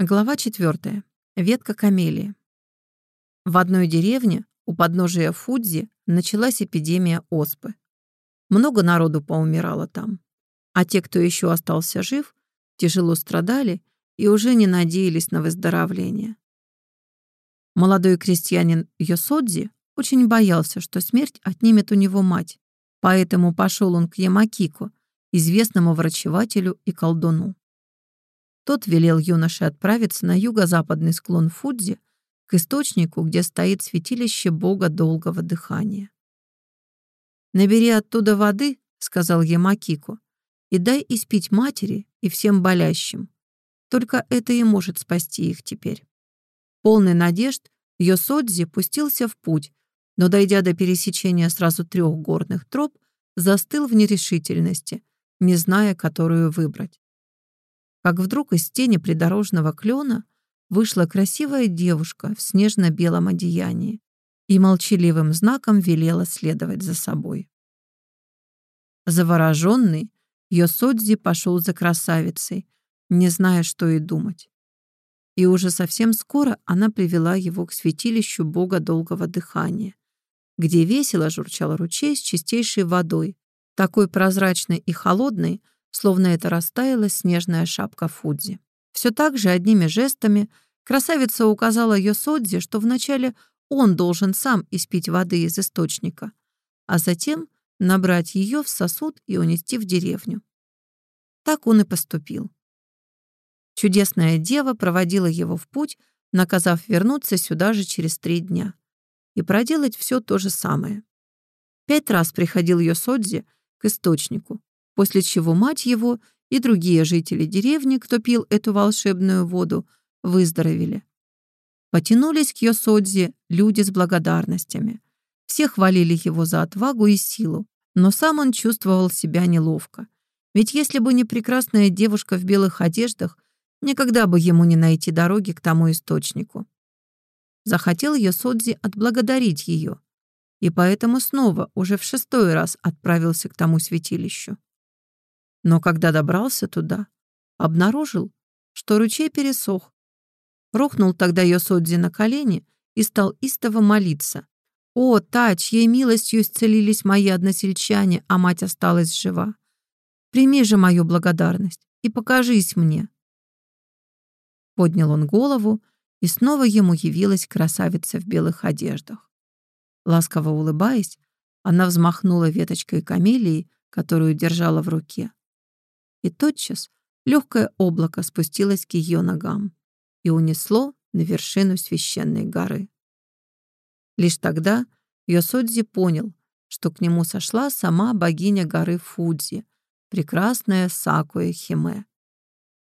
Глава 4. Ветка камелии. В одной деревне у подножия Фудзи началась эпидемия оспы. Много народу поумирало там. А те, кто еще остался жив, тяжело страдали и уже не надеялись на выздоровление. Молодой крестьянин Йосодзи очень боялся, что смерть отнимет у него мать, поэтому пошел он к Ямакико, известному врачевателю и колдуну. Тот велел юноше отправиться на юго-западный склон Фудзи, к источнику, где стоит святилище бога долгого дыхания. «Набери оттуда воды», — сказал Ямакико, «и дай испить матери и всем болящим. Только это и может спасти их теперь». Полный надежд, Йосодзи пустился в путь, но, дойдя до пересечения сразу трех горных троп, застыл в нерешительности, не зная, которую выбрать как вдруг из тени придорожного клена вышла красивая девушка в снежно-белом одеянии и молчаливым знаком велела следовать за собой. Завороженный, Йосодзи пошел за красавицей, не зная, что и думать. И уже совсем скоро она привела его к святилищу бога долгого дыхания, где весело журчал ручей с чистейшей водой, такой прозрачной и холодной, словно это растаяла снежная шапка Фудзи. Все так же одними жестами красавица указала Йосодзи, что вначале он должен сам испить воды из источника, а затем набрать ее в сосуд и унести в деревню. Так он и поступил. Чудесная дева проводила его в путь, наказав вернуться сюда же через три дня и проделать все то же самое. Пять раз приходил Йосодзи к источнику, после чего мать его и другие жители деревни, кто пил эту волшебную воду, выздоровели. Потянулись к Йосодзе люди с благодарностями. Все хвалили его за отвагу и силу, но сам он чувствовал себя неловко. Ведь если бы не прекрасная девушка в белых одеждах, никогда бы ему не найти дороги к тому источнику. Захотел Йосодзи отблагодарить ее, и поэтому снова, уже в шестой раз, отправился к тому святилищу. Но когда добрался туда, обнаружил, что ручей пересох. Рухнул тогда Йосодзи на колени и стал истово молиться. «О, та, чьей милостью исцелились мои односельчане, а мать осталась жива! Прими же мою благодарность и покажись мне!» Поднял он голову, и снова ему явилась красавица в белых одеждах. Ласково улыбаясь, она взмахнула веточкой камелии, которую держала в руке и тотчас легкое облако спустилось к ее ногам и унесло на вершину священной горы. Лишь тогда Йосодзи понял, что к нему сошла сама богиня горы Фудзи, прекрасная Сакуя Химе.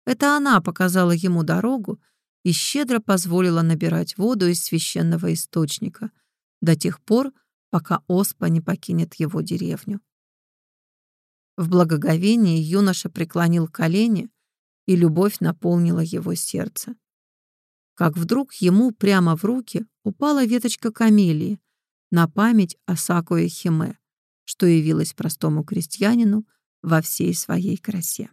Это она показала ему дорогу и щедро позволила набирать воду из священного источника до тех пор, пока Оспа не покинет его деревню. В благоговении юноша преклонил колени, и любовь наполнила его сердце. Как вдруг ему прямо в руки упала веточка камелии на память о Сакуе Химе, что явилось простому крестьянину во всей своей красе.